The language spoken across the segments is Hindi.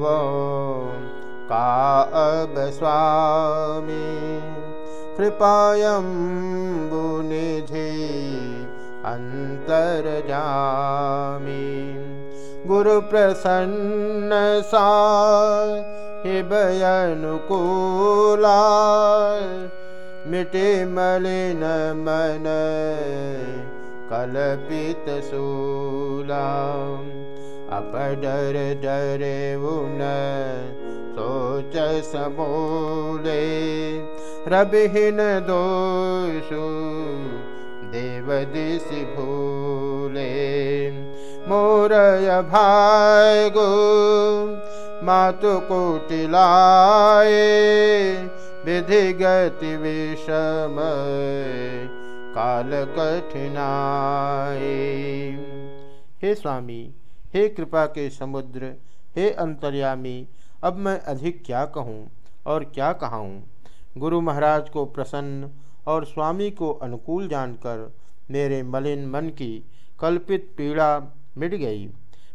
व का अब स्वामि कृपायं गुनिधि अन्तर्जामि। गुरुप्रसन्नसा हिबयनुकूला मिटिमलिन मन कल्पितशूला अपडर डरे उन सोच समूले रबिहीन दोषु देवदिशि भूले। मोरय भागो मातु कुटिलाए। विधि गति विषम काल कठिनाई हे स्वामी हे कृपा के समुद्र, हे अंतर्यामी, अब मैं अधिक क्या कहूँ और क्या कहाऊँ? गुरु महाराज को प्रसन्न और स्वामी को अनुकूल जानकर मेरे मलिन मन की कल्पित पीड़ा मिट गई।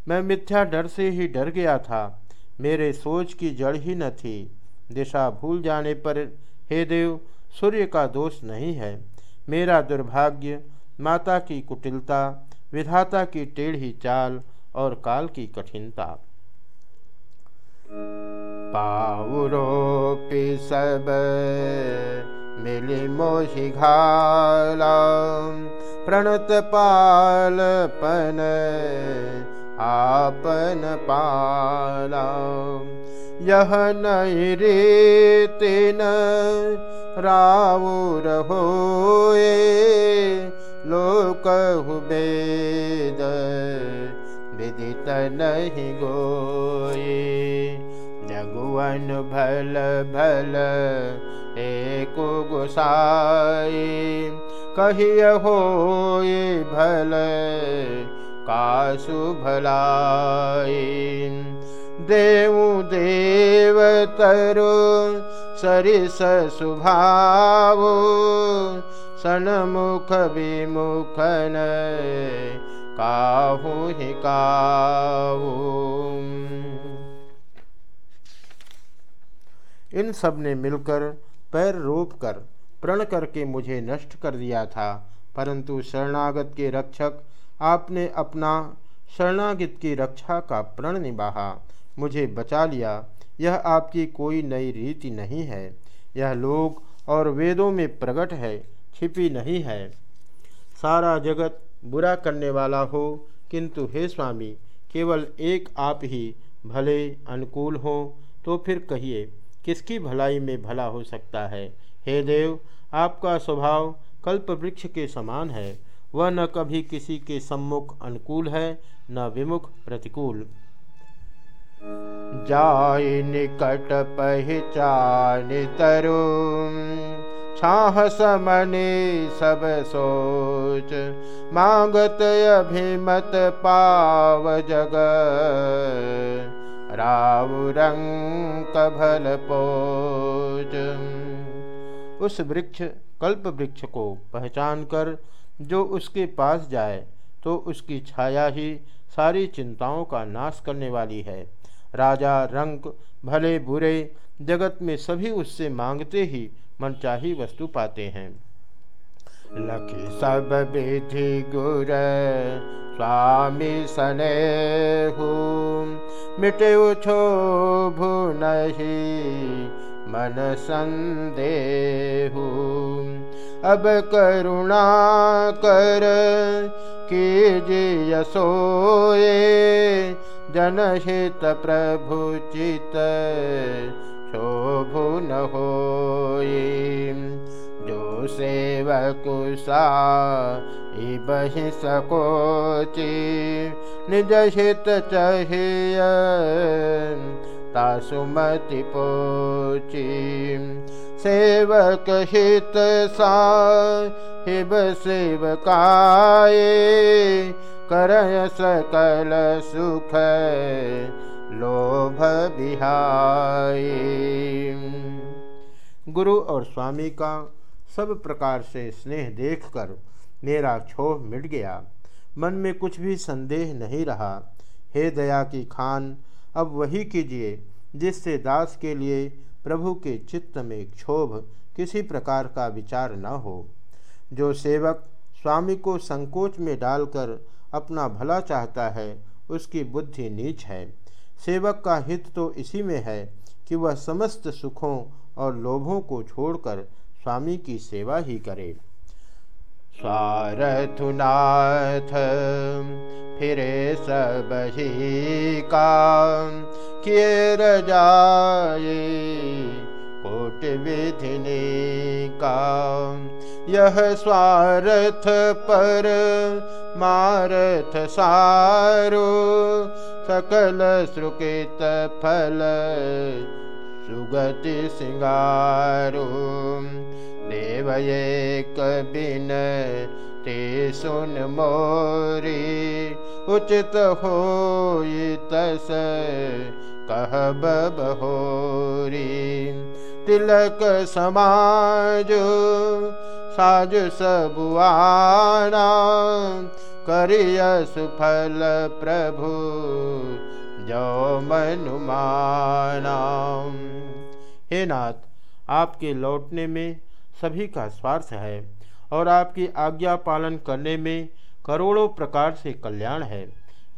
मैं मिथ्या डर से ही डर गया था। मेरे सोच की जड़ ही न थी। दिशा भूल जाने पर हे देव, सूर्य का दोष नहीं है। मेरा दुर्भाग्य, माता की कुटिलता, विधाता की टेढ़ी चाल और काल की कठिनता। पावरोपि सब मिली मोहि घाला पालपन आपन पाला यह नहीं रीतिन राउर होए लोक वेद विदित नहीं गोए जगुवन भल भल एक गुसाई कहिय होए भल कासु भलाई देव सरिस सुभाव। सनमुख विमुखन काहू ही इन सबने मिलकर पैर रोप कर, प्रण करके मुझे नष्ट कर दिया था, परंतु शरणागत के रक्षक आपने अपना शरणागत की रक्षा का प्रण निभाहा, मुझे बचा लिया। यह आपकी कोई नई रीति नहीं है। यह लोक और वेदों में प्रकट है, छिपी नहीं है। सारा जगत बुरा करने वाला हो, किंतु हे स्वामी, केवल एक आप ही भले अनुकूल हो तो फिर कहिए, किसकी भलाई में भला हो सकता है? हे देव, आपका स्वभाव कल्प वृक्ष के समान है। वह न कभी किसी के सम्मुख अनुकूल है, न विमुख प्रतिकूल। जाय निकट पहचान तरुण। छाह समने सब सोच, मांगत अभिमत पाव जग। राव रंग भल पोच। उस वृक्ष, कल्प वृक्ष को पहचान कर जो उसके पास जाए तो उसकी छाया ही सारी चिंताओं का नाश करने वाली है। राजा रंग भले बुरे, जगत में सभी उससे मांगते ही मनचाही वस्तु पाते हैं। लखी सब विधि गुर, स्वामी सने मिटे उछो भू नहीं मन संदेहू। अब करुणा कर, कीजिए सोए, जनहित प्रभु चित शोभु न हो जो सेवकुसा बहि सकोचि निज हित चाहिए तासुमति पोची। सेवक हित सा हिब सेवकाए करय सकल सुख लोभ बिहाई गुरु और स्वामी का सब प्रकार से स्नेह देखकर मेरा क्षोभ मिट गया। मन में कुछ भी संदेह नहीं रहा। हे दया की खान, अब वही कीजिए जिससे दास के लिए प्रभु के चित्त में क्षोभ किसी प्रकार का विचार न हो। जो सेवक स्वामी को संकोच में डालकर अपना भला चाहता है, उसकी बुद्धि नीच है। सेवक का हित तो इसी में है कि वह समस्त सुखों और लोभों को छोड़कर स्वामी की सेवा ही करे। स्वारथुनाथ फिरे सब ही काम, किए रजाए कोट विधिनी का यह स्वार्थ पर मारथ सारो सकल सुकृत फल सुगति सिंगारो। देव एक बिन ते सुन मोरी। उचित हो तस कह बहोरी तिलक समाज साज सबुआना करिय सुफल प्रभु, जो मनुमाना हे नाथ, आपके लौटने में सभी का स्वार्थ है और आपकी आज्ञा पालन करने में करोड़ों प्रकार से कल्याण है।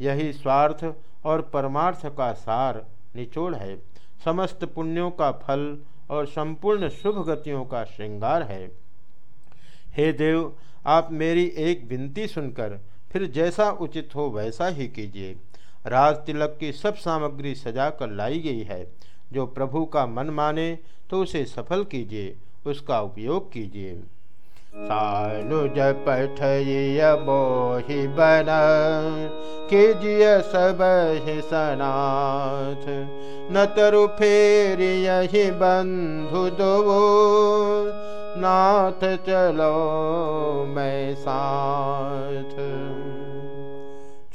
यही स्वार्थ और परमार्थ का सार निचोड़ है। समस्त पुण्यों का फल और संपूर्ण शुभ गतियों का श्रृंगार है। हे देव, आप मेरी एक विनती सुनकर फिर जैसा उचित हो वैसा ही कीजिए। राज तिलक की सब सामग्री सजा कर लाई गई है। जो प्रभु का मन माने तो उसे सफल कीजिए, उसका उपयोग कीजिए। सानुज बन सब सनाथ। न तरु फेर यही बंधु दो नाथ चलो मैं साथ।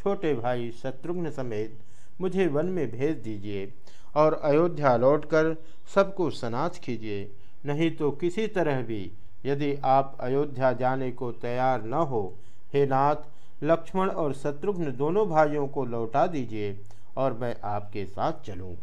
छोटे भाई शत्रुघ्न समेत मुझे वन में भेज दीजिए और अयोध्या लौटकर सबको सनाथ कीजिए। नहीं तो किसी तरह भी यदि आप अयोध्या जाने को तैयार न हो, हे नाथ, लक्ष्मण और शत्रुघ्न दोनों भाइयों को लौटा दीजिए और मैं आपके साथ चलूँ।